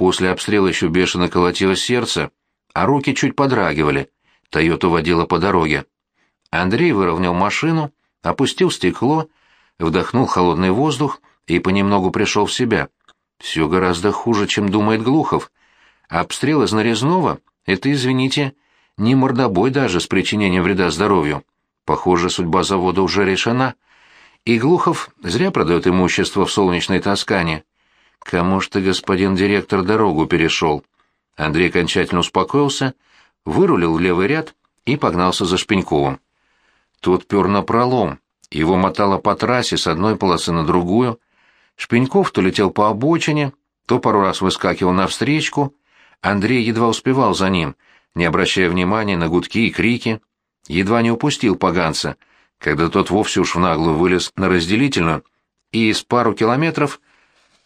После обстрела еще бешено колотилось сердце, а руки чуть подрагивали. Тойота водила по дороге. Андрей выровнял машину, опустил стекло, вдохнул холодный воздух и понемногу пришел в себя. Все гораздо хуже, чем думает Глухов. Обстрел из нарезного — это, извините, не мордобой даже с причинением вреда здоровью. Похоже, судьба завода уже решена. И Глухов зря продает имущество в солнечной Тоскане. Кому ж ты, господин директор, дорогу перешел? Андрей окончательно успокоился, вырулил в левый ряд и погнался за Шпеньковым. Тот пер на пролом, его мотало по трассе с одной полосы на другую. Шпеньков то летел по обочине, то пару раз выскакивал навстречку. Андрей едва успевал за ним, не обращая внимания на гудки и крики. Едва не упустил поганца, когда тот вовсе уж в наглую вылез на разделительную и с пару километров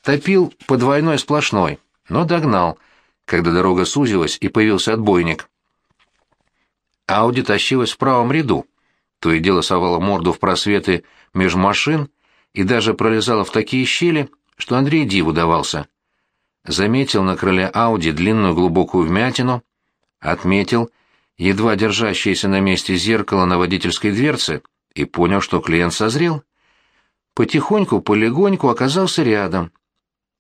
топил по двойной сплошной, но догнал, когда дорога сузилась и появился отбойник. Ауди тащилась в правом ряду, то и дело совала морду в просветы меж машин и даже пролезала в такие щели, что Андрей диву давался. Заметил на крыле Ауди длинную глубокую вмятину, отметил едва держащееся на месте зеркало на водительской дверце и понял, что клиент созрел. Потихоньку, полегоньку оказался рядом.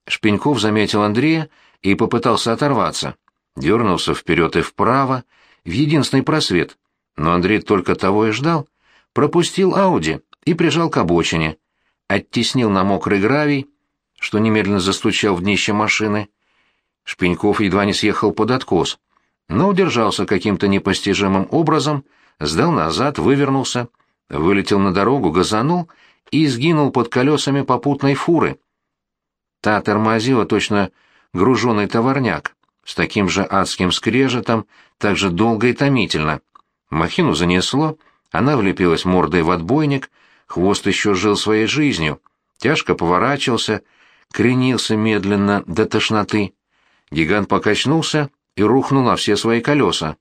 Шпеньков заметил Андрея и попытался оторваться. Дернулся вперед и вправо, в единственный просвет, но Андрей только того и ждал. Пропустил Ауди и прижал к обочине. Оттеснил на мокрый гравий, что немедленно застучал в днище машины. Шпеньков едва не съехал под откос, но удержался каким-то непостижимым образом, сдал назад, вывернулся, вылетел на дорогу, газанул и сгинул под колесами попутной фуры. Та тормозила точно груженный товарняк, с таким же адским скрежетом, так же долго и томительно. Махину занесло, она влепилась мордой в отбойник, хвост еще жил своей жизнью, тяжко поворачивался, кренился медленно до тошноты. Гигант покачнулся и рухнул на все свои колеса.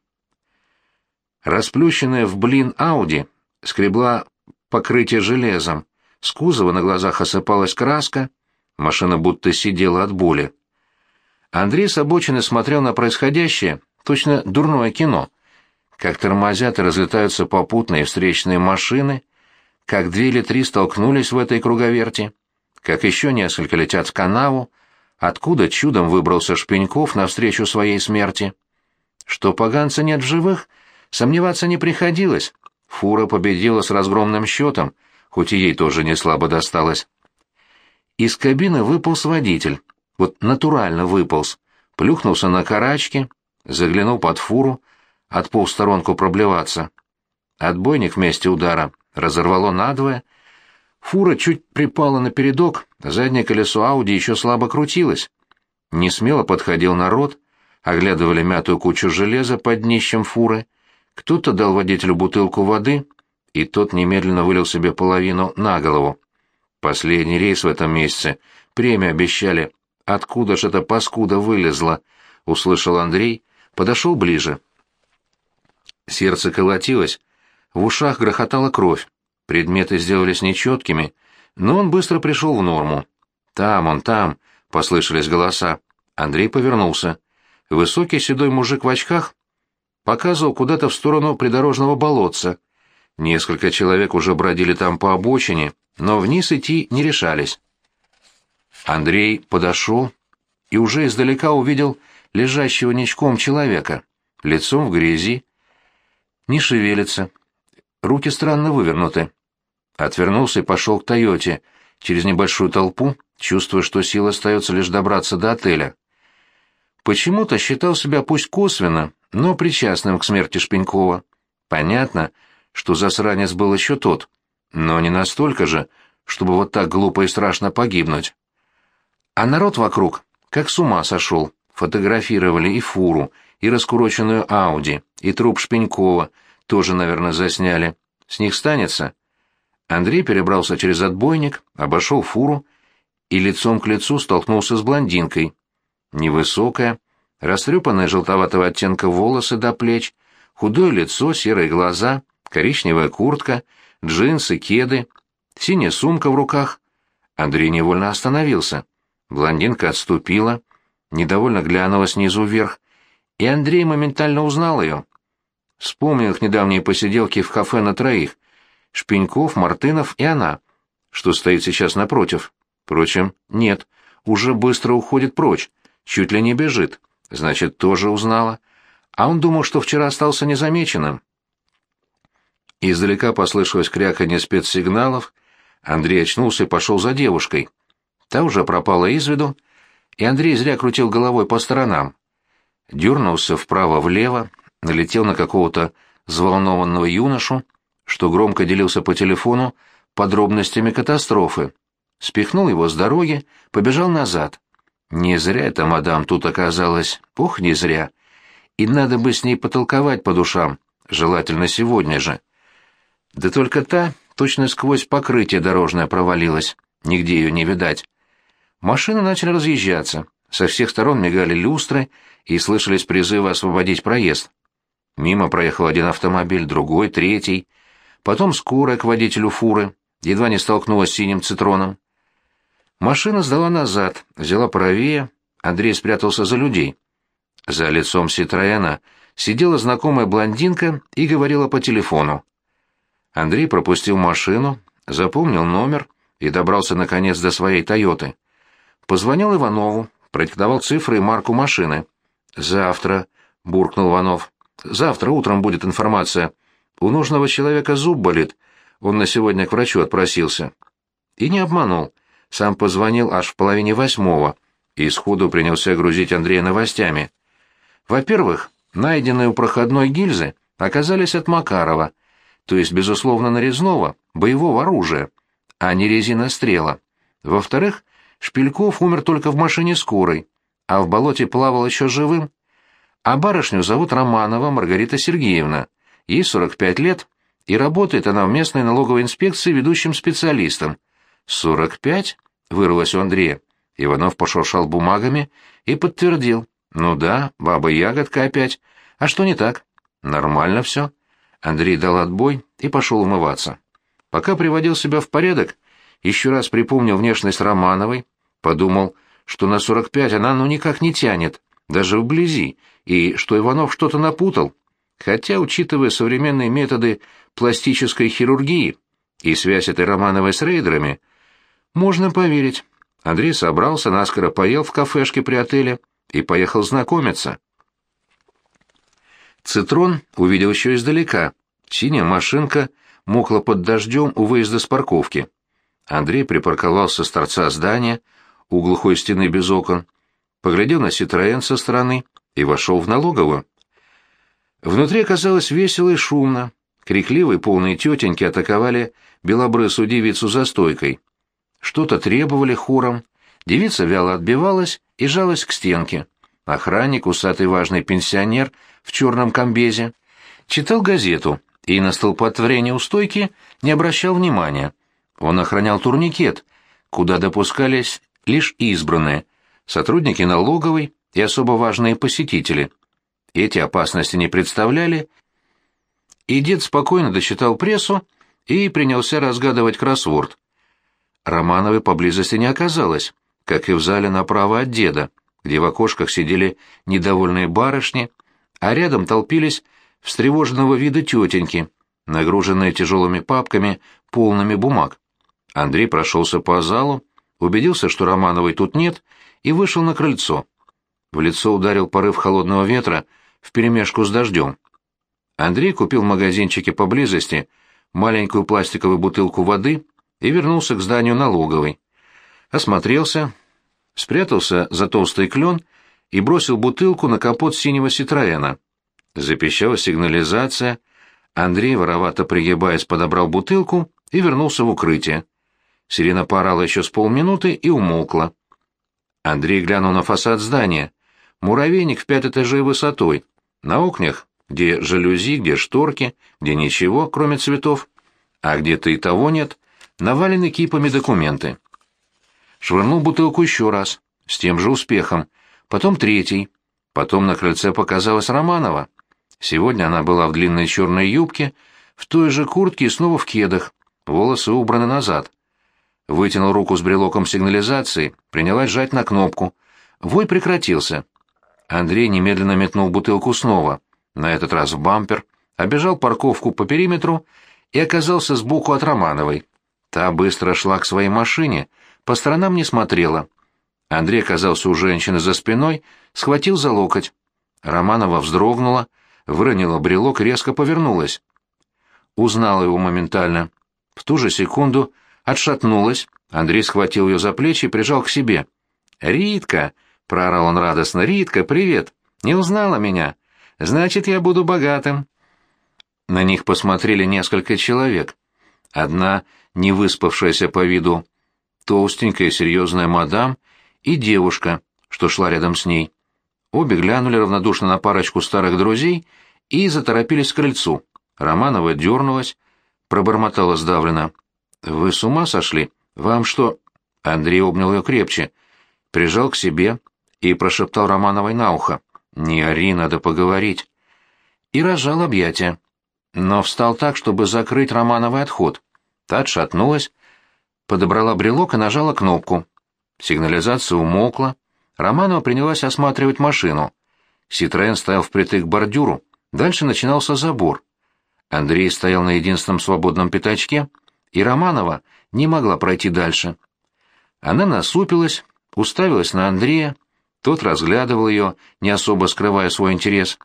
Расплющенная в блин Ауди скребла покрытие железом, с кузова на глазах осыпалась краска, машина будто сидела от боли. Андрей с обочины смотрел на происходящее, точно дурное кино. Как тормозят и разлетаются попутные встречные машины, как две или три столкнулись в этой круговерти, как еще несколько летят в канаву, откуда чудом выбрался Шпеньков навстречу своей смерти. Что поганца нет в живых, сомневаться не приходилось. Фура победила с разгромным счетом, хоть и ей тоже не слабо досталось. Из кабины выполз водитель вот натурально выполз, плюхнулся на карачки, заглянул под фуру, отполз в сторонку проблеваться. Отбойник вместе удара разорвало надвое, фура чуть припала на передок, заднее колесо Ауди еще слабо крутилось. Не смело подходил народ, оглядывали мятую кучу железа под днищем фуры, кто-то дал водителю бутылку воды, и тот немедленно вылил себе половину на голову. Последний рейс в этом месяце, премию обещали Откуда ж эта паскуда вылезла? услышал Андрей, подошел ближе. Сердце колотилось, в ушах грохотала кровь. Предметы сделались нечеткими, но он быстро пришел в норму. Там он, там, послышались голоса. Андрей повернулся. Высокий седой мужик в очках показывал куда-то в сторону придорожного болотца. Несколько человек уже бродили там по обочине, но вниз идти не решались. Андрей подошел и уже издалека увидел лежащего ничком человека, лицом в грязи. Не шевелится, руки странно вывернуты. Отвернулся и пошел к «Тойоте», через небольшую толпу, чувствуя, что сил остается лишь добраться до отеля. Почему-то считал себя пусть косвенно, но причастным к смерти Шпенькова. Понятно, что засранец был еще тот, но не настолько же, чтобы вот так глупо и страшно погибнуть. А народ вокруг как с ума сошел. Фотографировали и фуру, и раскуроченную Ауди, и труп Шпенькова, тоже, наверное, засняли. С них станется. Андрей перебрался через отбойник, обошел фуру и лицом к лицу столкнулся с блондинкой. Невысокая, растрепанная желтоватого оттенка волосы до плеч, худое лицо, серые глаза, коричневая куртка, джинсы, кеды, синяя сумка в руках. Андрей невольно остановился. Блондинка отступила, недовольно глянула снизу вверх, и Андрей моментально узнал ее. Вспомнил их недавние посиделки в кафе на троих. Шпеньков, Мартынов и она, что стоит сейчас напротив. Впрочем, нет, уже быстро уходит прочь, чуть ли не бежит. Значит, тоже узнала. А он думал, что вчера остался незамеченным. Издалека послышалось кряканье спецсигналов. Андрей очнулся и пошел за девушкой. Та уже пропала из виду, и Андрей зря крутил головой по сторонам. Дернулся вправо-влево, налетел на какого-то взволнованного юношу, что громко делился по телефону подробностями катастрофы. Спихнул его с дороги, побежал назад. Не зря эта мадам тут оказалась, ох, не зря. И надо бы с ней потолковать по душам, желательно сегодня же. Да только та точно сквозь покрытие дорожное провалилась, нигде ее не видать. Машины начали разъезжаться, со всех сторон мигали люстры и слышались призывы освободить проезд. Мимо проехал один автомобиль, другой, третий. Потом скорая к водителю фуры, едва не столкнулась с синим цитроном. Машина сдала назад, взяла правее, Андрей спрятался за людей. За лицом Ситроена сидела знакомая блондинка и говорила по телефону. Андрей пропустил машину, запомнил номер и добрался наконец до своей «Тойоты». Позвонил Иванову, продиктовал цифры и марку машины. «Завтра», — буркнул Иванов. «Завтра утром будет информация. У нужного человека зуб болит. Он на сегодня к врачу отпросился». И не обманул. Сам позвонил аж в половине восьмого и сходу принялся грузить Андрея новостями. Во-первых, найденные у проходной гильзы оказались от Макарова — то есть, безусловно, нарезного, боевого оружия, а не резинострела. Во-вторых, Шпильков умер только в машине скорой, а в болоте плавал еще живым. А барышню зовут Романова Маргарита Сергеевна, ей 45 лет, и работает она в местной налоговой инспекции ведущим специалистом. «45?» — вырвалось у Андрея. Иванов пошуршал бумагами и подтвердил. «Ну да, баба-ягодка опять. А что не так?» «Нормально все». Андрей дал отбой и пошел умываться. Пока приводил себя в порядок, еще раз припомнил внешность Романовой, подумал, что на 45 она ну никак не тянет, даже вблизи, и что Иванов что-то напутал. Хотя, учитывая современные методы пластической хирургии и связь этой Романовой с рейдерами, можно поверить. Андрей собрался, наскоро поел в кафешке при отеле и поехал знакомиться. Цитрон увидел еще издалека. Синяя машинка мокла под дождем у выезда с парковки. Андрей припарковался с торца здания, у глухой стены без окон, поглядел на Ситроен со стороны и вошел в налоговую. Внутри оказалось весело и шумно. Крикливые полные тетеньки атаковали белобрысую девицу за стойкой. Что-то требовали хором. Девица вяло отбивалась и жалась к стенке. Охранник, усатый важный пенсионер в черном комбезе, читал газету и на столпотворение у стойки не обращал внимания. Он охранял турникет, куда допускались лишь избранные, сотрудники налоговой и особо важные посетители. Эти опасности не представляли, и дед спокойно дочитал прессу и принялся разгадывать кроссворд. Романовой поблизости не оказалось, как и в зале направо от деда где в окошках сидели недовольные барышни, а рядом толпились встревоженного вида тетеньки, нагруженные тяжелыми папками, полными бумаг. Андрей прошелся по залу, убедился, что Романовой тут нет, и вышел на крыльцо. В лицо ударил порыв холодного ветра вперемешку с дождем. Андрей купил в магазинчике поблизости маленькую пластиковую бутылку воды и вернулся к зданию налоговой. Осмотрелся, спрятался за толстый клен и бросил бутылку на капот синего Ситроена. Запищала сигнализация. Андрей, воровато пригибаясь, подобрал бутылку и вернулся в укрытие. Сирена порала еще с полминуты и умолкла. Андрей глянул на фасад здания. Муравейник в пять этажей высотой. На окнах, где жалюзи, где шторки, где ничего, кроме цветов. А где-то и того нет, навалены кипами документы швырнул бутылку еще раз, с тем же успехом, потом третий. Потом на крыльце показалась Романова. Сегодня она была в длинной черной юбке, в той же куртке и снова в кедах, волосы убраны назад. Вытянул руку с брелоком сигнализации, принялась жать на кнопку. Вой прекратился. Андрей немедленно метнул бутылку снова, на этот раз в бампер, обежал парковку по периметру и оказался сбоку от Романовой. Та быстро шла к своей машине, по сторонам не смотрела. Андрей оказался у женщины за спиной, схватил за локоть. Романова вздрогнула, выронила брелок резко повернулась. Узнала его моментально. В ту же секунду отшатнулась, Андрей схватил ее за плечи и прижал к себе. «Ритка!» — проорал он радостно. «Ритка, привет! Не узнала меня? Значит, я буду богатым!» На них посмотрели несколько человек. Одна, не выспавшаяся по виду, толстенькая серьезная мадам и девушка, что шла рядом с ней. Обе глянули равнодушно на парочку старых друзей и заторопились к крыльцу. Романова дернулась, пробормотала сдавленно. «Вы с ума сошли? Вам что?» Андрей обнял ее крепче, прижал к себе и прошептал Романовой на ухо. «Не ори, надо поговорить». И разжал объятия. Но встал так, чтобы закрыть Романовой отход. Та отшатнулась, подобрала брелок и нажала кнопку. Сигнализация умолкла. Романова принялась осматривать машину. Ситроен стоял впритык к бордюру. Дальше начинался забор. Андрей стоял на единственном свободном пятачке, и Романова не могла пройти дальше. Она насупилась, уставилась на Андрея, тот разглядывал ее, не особо скрывая свой интерес.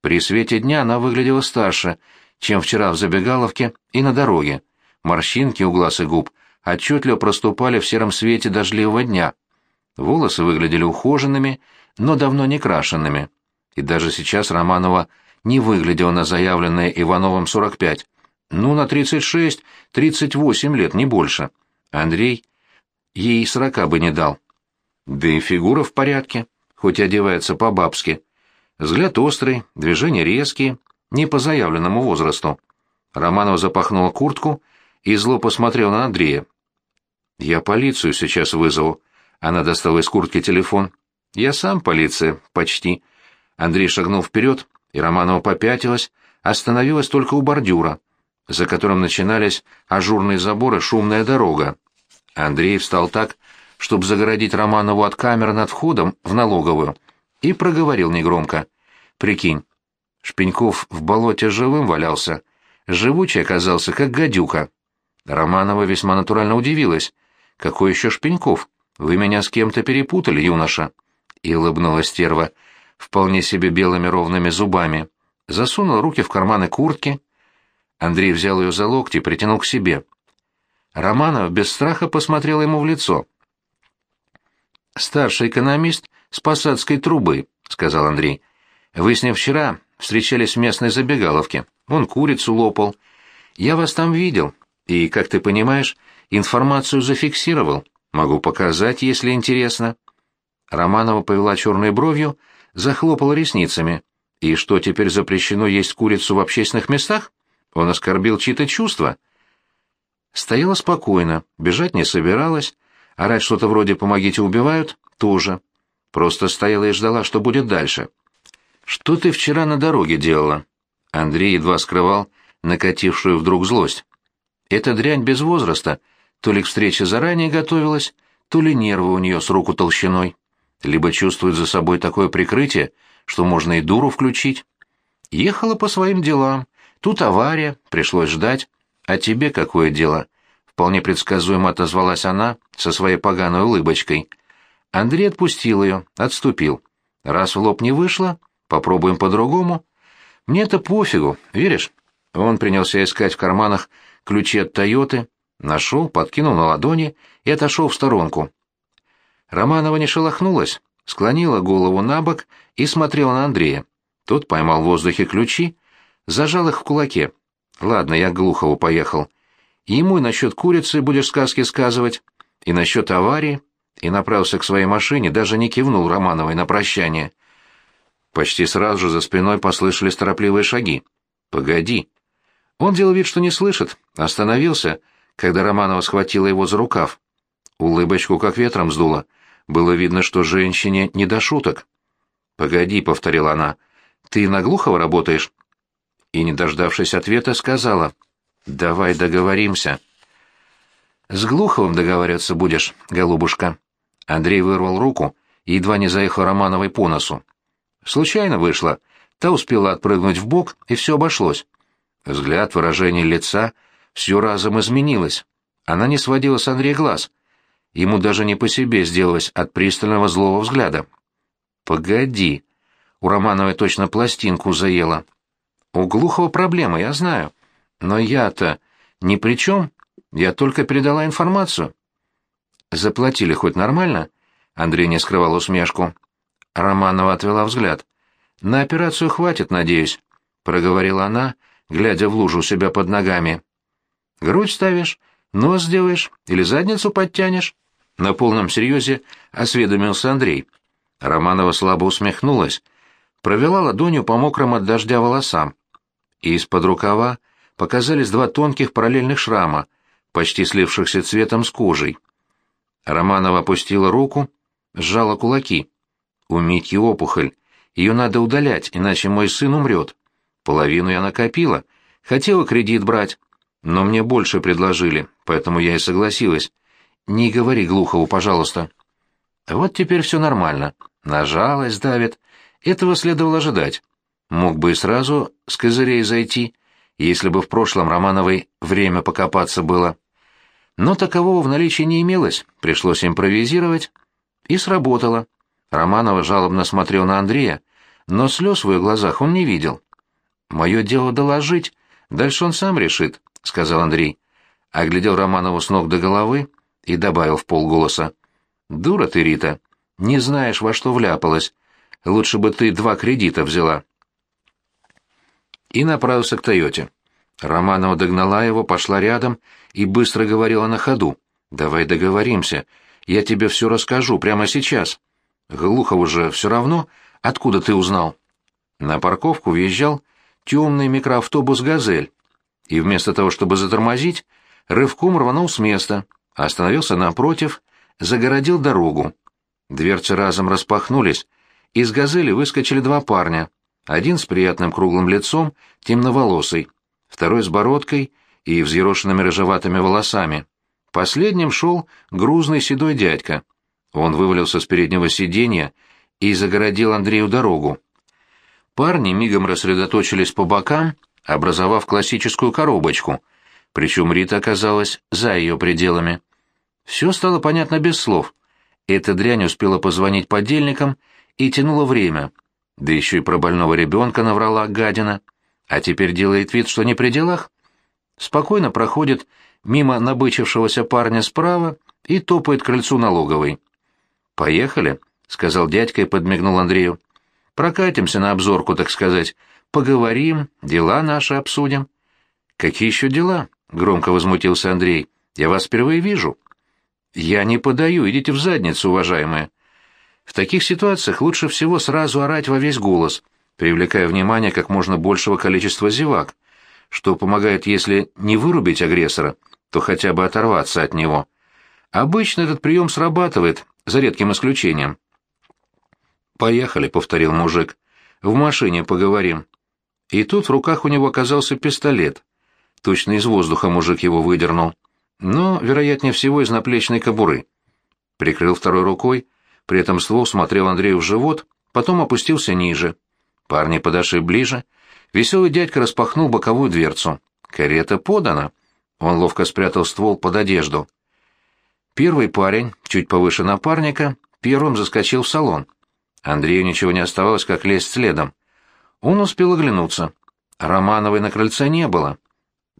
При свете дня она выглядела старше, чем вчера в забегаловке и на дороге. Морщинки у глаз и губ отчетливо проступали в сером свете дождливого дня. Волосы выглядели ухоженными, но давно не крашенными. И даже сейчас Романова не выглядела на заявленное Ивановым 45. Ну, на 36-38 лет, не больше. Андрей ей сорока бы не дал. Да и фигура в порядке, хоть одевается по-бабски. Взгляд острый, движения резкие, не по заявленному возрасту. Романова запахнула куртку и зло посмотрел на Андрея. «Я полицию сейчас вызову». Она достала из куртки телефон. «Я сам полиция, почти». Андрей шагнул вперед, и Романова попятилась, остановилась только у бордюра, за которым начинались ажурные заборы шумная дорога. Андрей встал так, чтобы загородить Романову от камеры над входом в налоговую, и проговорил негромко. «Прикинь, Шпеньков в болоте живым валялся, живучий оказался, как гадюка». Романова весьма натурально удивилась. «Какой еще Шпеньков? Вы меня с кем-то перепутали, юноша?» И улыбнулась стерва, вполне себе белыми ровными зубами. Засунула руки в карманы куртки. Андрей взял ее за локти притянул к себе. Романов без страха посмотрел ему в лицо. «Старший экономист с посадской трубы», — сказал Андрей. «Вы с ним вчера встречались в местной забегаловке. Он курицу лопал. Я вас там видел, и, как ты понимаешь, информацию зафиксировал. Могу показать, если интересно». Романова повела черной бровью, захлопала ресницами. «И что, теперь запрещено есть курицу в общественных местах? Он оскорбил чьи-то чувства?» Стояла спокойно, бежать не собиралась, орать что-то вроде «помогите, убивают» тоже. Просто стояла и ждала, что будет дальше. «Что ты вчера на дороге делала?» Андрей едва скрывал накатившую вдруг злость. Эта дрянь без возраста то ли к встрече заранее готовилась, то ли нервы у нее с руку толщиной, либо чувствует за собой такое прикрытие, что можно и дуру включить. Ехала по своим делам, тут авария, пришлось ждать. А тебе какое дело? Вполне предсказуемо отозвалась она со своей поганой улыбочкой. Андрей отпустил ее, отступил. Раз в лоб не вышло, попробуем по-другому. Мне-то пофигу, веришь? Он принялся искать в карманах ключи от «Тойоты», нашел, подкинул на ладони и отошел в сторонку. Романова не шелохнулась, склонила голову на бок и смотрела на Андрея. Тот поймал в воздухе ключи, зажал их в кулаке. Ладно, я к Глухову поехал. Ему и насчет курицы будешь сказки сказывать, и насчет аварии, и направился к своей машине, даже не кивнул Романовой на прощание. Почти сразу же за спиной послышались торопливые шаги. «Погоди!» Он делал вид, что не слышит, остановился, когда Романова схватила его за рукав. Улыбочку как ветром сдуло. Было видно, что женщине не до шуток. «Погоди», — повторила она, — «ты на Глухова работаешь?» и, не дождавшись ответа, сказала «Давай договоримся». «С Глуховым договариваться будешь, голубушка». Андрей вырвал руку и едва не заехал Романовой по носу. Случайно вышло. Та успела отпрыгнуть в бок, и все обошлось. Взгляд, выражение лица — все разом изменилось. Она не сводила с Андрея глаз. Ему даже не по себе сделалось от пристального злого взгляда. «Погоди!» У Романовой точно пластинку заела. «У Глухова проблема, я знаю. Но я-то ни при чем. Я только передала информацию». «Заплатили хоть нормально?» Андрей не скрывал усмешку. Романова отвела взгляд. «На операцию хватит, надеюсь», — проговорила она, глядя в лужу у себя под ногами. «Грудь ставишь, нос сделаешь или задницу подтянешь?» На полном серьезе осведомился Андрей. Романова слабо усмехнулась, провела ладонью по мокрым от дождя волосам. И из-под рукава показались два тонких параллельных шрама, почти слившихся цветом с кожей. Романова опустила руку, сжала кулаки. У Митьки опухоль. Ее надо удалять, иначе мой сын умрет. Половину я накопила. Хотела кредит брать. Но мне больше предложили, поэтому я и согласилась. Не говори Глухову, пожалуйста. Вот теперь все нормально. Нажалась, давит. Этого следовало ожидать. Мог бы и сразу с козырей зайти, если бы в прошлом Романовой время покопаться было. Но такового в наличии не имелось, пришлось импровизировать. И сработало. Романова жалобно смотрел на Андрея, но слез в ее глазах он не видел. «Мое дело доложить, дальше он сам решит», — сказал Андрей. Оглядел Романову с ног до головы и добавил в полголоса. «Дура ты, Рита, не знаешь, во что вляпалась. Лучше бы ты два кредита взяла». И направился к Тойоте. Романова догнала его, пошла рядом и быстро говорила на ходу. «Давай договоримся. Я тебе все расскажу прямо сейчас». Глухову же все равно, откуда ты узнал. На парковку въезжал темный микроавтобус «Газель», и вместо того, чтобы затормозить, рывком рванул с места, остановился напротив, загородил дорогу. Дверцы разом распахнулись, из «Газели» выскочили два парня, один с приятным круглым лицом, темноволосый, второй с бородкой и взъерошенными рыжеватыми волосами. Последним шел грузный седой дядька — он вывалился с переднего сиденья и загородил Андрею дорогу. Парни мигом рассредоточились по бокам, образовав классическую коробочку, причем Рита оказалась за ее пределами. Все стало понятно без слов. Эта дрянь успела позвонить подельникам и тянула время, да еще и про больного ребенка наврала гадина, а теперь делает вид, что не при делах. Спокойно проходит мимо набычившегося парня справа и топает к крыльцу налоговой. «Поехали», — сказал дядька и подмигнул Андрею. «Прокатимся на обзорку, так сказать. Поговорим, дела наши обсудим». «Какие еще дела?» — громко возмутился Андрей. «Я вас впервые вижу». «Я не подаю, идите в задницу, уважаемые». В таких ситуациях лучше всего сразу орать во весь голос, привлекая внимание как можно большего количества зевак, что помогает, если не вырубить агрессора, то хотя бы оторваться от него. Обычно этот прием срабатывает, за редким исключением. «Поехали», — повторил мужик. «В машине поговорим». И тут в руках у него оказался пистолет. Точно из воздуха мужик его выдернул. Но, вероятнее всего, из наплечной кобуры. Прикрыл второй рукой, при этом ствол смотрел Андрею в живот, потом опустился ниже. Парни подошли ближе. Веселый дядька распахнул боковую дверцу. «Карета подана». Он ловко спрятал ствол под одежду. Первый парень, чуть повыше напарника, первым заскочил в салон. Андрею ничего не оставалось, как лезть следом. Он успел оглянуться. Романовой на крыльце не было.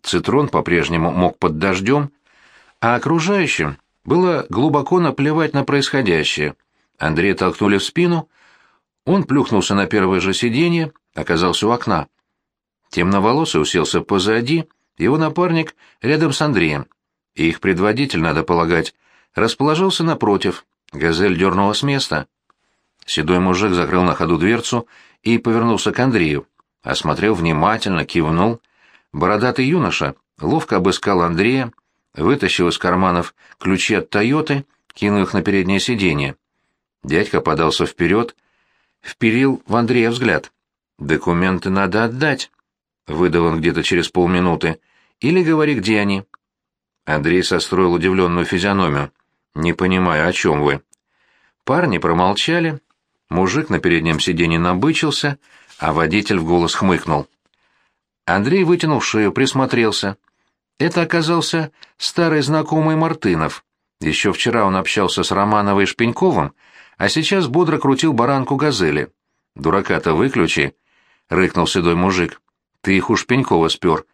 Цитрон по-прежнему мог под дождем, а окружающим было глубоко наплевать на происходящее. Андрея толкнули в спину, он плюхнулся на первое же сиденье, оказался у окна. Темноволосый уселся позади, его напарник рядом с Андреем. Их предводитель, надо полагать, расположился напротив. Газель дернула с места. Седой мужик закрыл на ходу дверцу и повернулся к Андрею. Осмотрел внимательно, кивнул. Бородатый юноша ловко обыскал Андрея, вытащил из карманов ключи от «Тойоты», кинул их на переднее сиденье. Дядька подался вперед, вперил в Андрея взгляд. «Документы надо отдать», — выдал он где-то через полминуты. «Или говори, где они». Андрей состроил удивленную физиономию. «Не понимаю, о чем вы?» Парни промолчали, мужик на переднем сиденье набычился, а водитель в голос хмыкнул. Андрей, вытянув шею, присмотрелся. Это оказался старый знакомый Мартынов. Еще вчера он общался с Романовой и Шпеньковым, а сейчас бодро крутил баранку газели. «Дурака-то выключи», — рыкнул седой мужик. «Ты их у Шпенькова спер.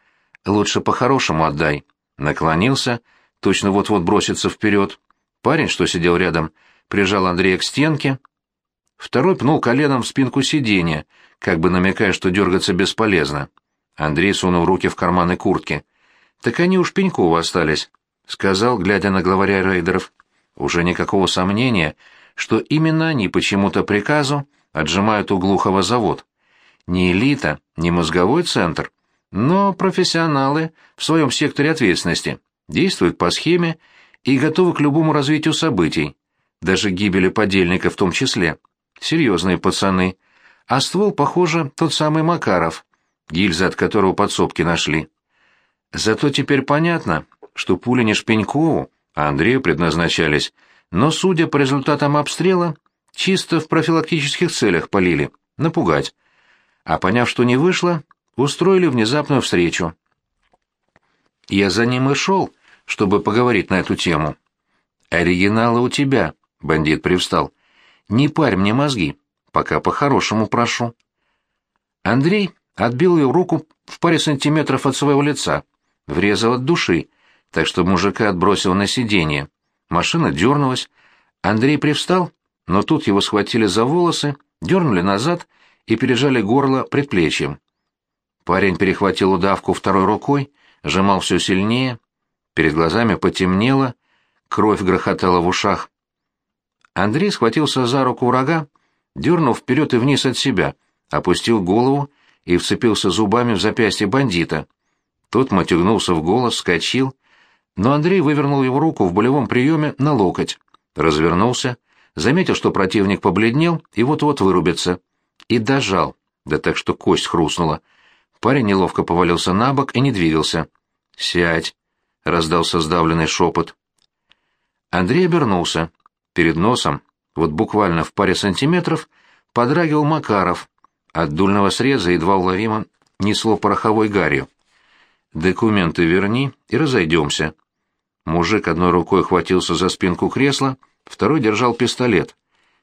Лучше по-хорошему отдай». Наклонился, точно вот-вот бросится вперед. Парень, что сидел рядом, прижал Андрея к стенке. Второй пнул коленом в спинку сиденья, как бы намекая, что дергаться бесполезно. Андрей сунул руки в карманы куртки. «Так они у Шпенькова остались», — сказал, глядя на главаря рейдеров. Уже никакого сомнения, что именно они почему-то приказу отжимают у Глухова завод. Не элита, не мозговой центр, но профессионалы в своем секторе ответственности, действуют по схеме и готовы к любому развитию событий, даже гибели подельника в том числе. Серьезные пацаны. А ствол, похоже, тот самый Макаров, гильзы от которого подсобки нашли. Зато теперь понятно, что пули не Шпенькову, а Андрею предназначались, но, судя по результатам обстрела, чисто в профилактических целях полили, напугать. А поняв, что не вышло, устроили внезапную встречу. Я за ним и шел, чтобы поговорить на эту тему. «Оригиналы у тебя», — бандит привстал. «Не парь мне мозги, пока по-хорошему прошу». Андрей отбил ее руку в паре сантиметров от своего лица, врезал от души, так что мужика отбросил на сиденье. Машина дернулась. Андрей привстал, но тут его схватили за волосы, дернули назад и пережали горло предплечьем. Парень перехватил удавку второй рукой, сжимал все сильнее, перед глазами потемнело, кровь грохотала в ушах. Андрей схватился за руку врага, дернув вперед и вниз от себя, опустил голову и вцепился зубами в запястье бандита. Тот матюгнулся в голос, вскочил, но Андрей вывернул его руку в болевом приеме на локоть, развернулся, заметил, что противник побледнел и вот-вот вырубится, и дожал, да так что кость хрустнула. Парень неловко повалился на бок и не двигался. «Сядь!» — раздался сдавленный шепот. Андрей обернулся. Перед носом, вот буквально в паре сантиметров, подрагивал Макаров. От дульного среза едва уловимо несло пороховой гарью. «Документы верни и разойдемся». Мужик одной рукой хватился за спинку кресла, второй держал пистолет.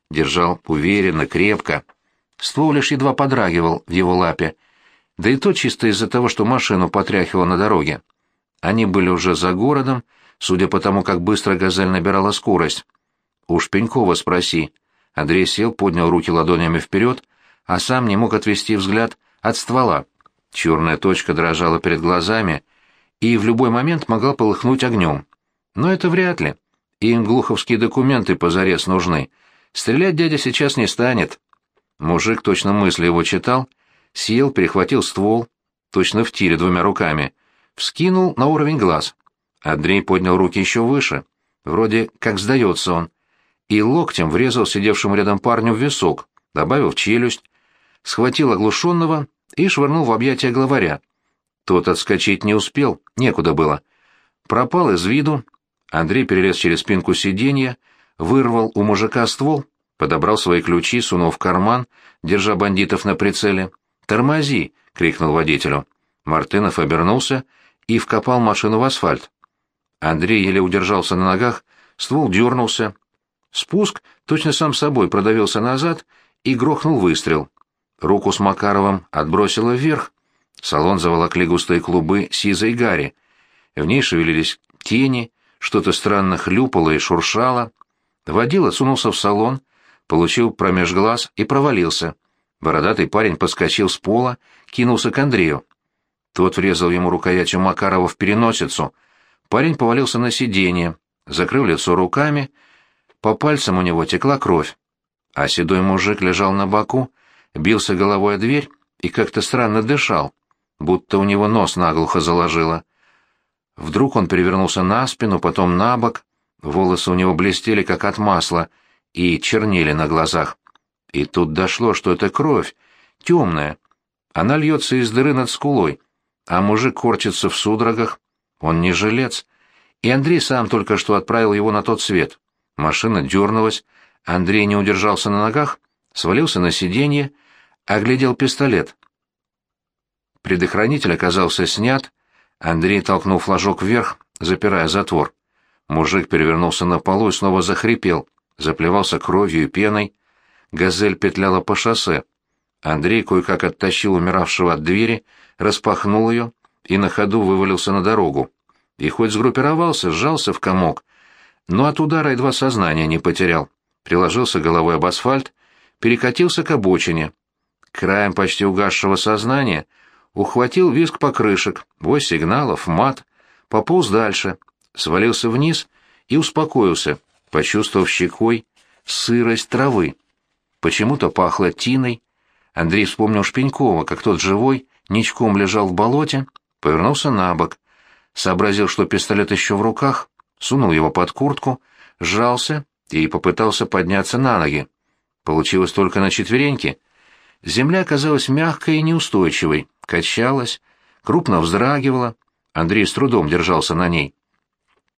Держал уверенно, крепко. Ствол лишь едва подрагивал в его лапе, да и то чисто из-за того, что машину потряхивало на дороге. Они были уже за городом, судя по тому, как быстро «Газель» набирала скорость. «Уж Пенькова спроси». Андрей сел, поднял руки ладонями вперед, а сам не мог отвести взгляд от ствола. Черная точка дрожала перед глазами и в любой момент могла полыхнуть огнем. Но это вряд ли. Им глуховские документы позарез нужны. Стрелять дядя сейчас не станет. Мужик точно мысли его читал, сел, перехватил ствол, точно в тире двумя руками, вскинул на уровень глаз. Андрей поднял руки еще выше, вроде как сдается он, и локтем врезал сидевшему рядом парню в висок, добавив челюсть, схватил оглушенного и швырнул в объятия главаря. Тот отскочить не успел, некуда было. Пропал из виду. Андрей перелез через спинку сиденья, вырвал у мужика ствол, подобрал свои ключи, сунул в карман, держа бандитов на прицеле. «Тормози!» — крикнул водителю. Мартынов обернулся и вкопал машину в асфальт. Андрей еле удержался на ногах, ствол дернулся. Спуск точно сам собой продавился назад и грохнул выстрел. Руку с Макаровым отбросило вверх. Салон заволокли густые клубы сизой гари. В ней шевелились тени, что-то странно хлюпало и шуршало. Водила сунулся в салон, получил промеж глаз и провалился. Бородатый парень подскочил с пола, кинулся к Андрею. Тот врезал ему рукоятью Макарова в переносицу. Парень повалился на сиденье, закрыл лицо руками. По пальцам у него текла кровь. А седой мужик лежал на боку, бился головой о дверь и как-то странно дышал, будто у него нос наглухо заложило. Вдруг он перевернулся на спину, потом на бок, волосы у него блестели, как от масла, и чернели на глазах. И тут дошло, что это кровь, темная. Она льется из дыры над скулой, а мужик корчится в судорогах. Он не жилец. И Андрей сам только что отправил его на тот свет. Машина дернулась, Андрей не удержался на ногах, свалился на сиденье, оглядел пистолет. Предохранитель оказался снят, Андрей толкнул флажок вверх, запирая затвор. Мужик перевернулся на полу и снова захрипел, заплевался кровью и пеной. Газель петляла по шоссе. Андрей кое-как оттащил умиравшего от двери, распахнул ее и на ходу вывалился на дорогу. И хоть сгруппировался, сжался в комок, но от удара едва сознание не потерял. Приложился головой об асфальт, перекатился к обочине. Краем почти угасшего сознания ухватил виск покрышек, вой сигналов, мат, пополз дальше, свалился вниз и успокоился, почувствовав щекой сырость травы. Почему-то пахло тиной. Андрей вспомнил Шпенькова, как тот живой, ничком лежал в болоте, повернулся на бок, сообразил, что пистолет еще в руках, сунул его под куртку, сжался и попытался подняться на ноги. Получилось только на четвереньки. Земля оказалась мягкой и неустойчивой, качалась, крупно вздрагивала. Андрей с трудом держался на ней.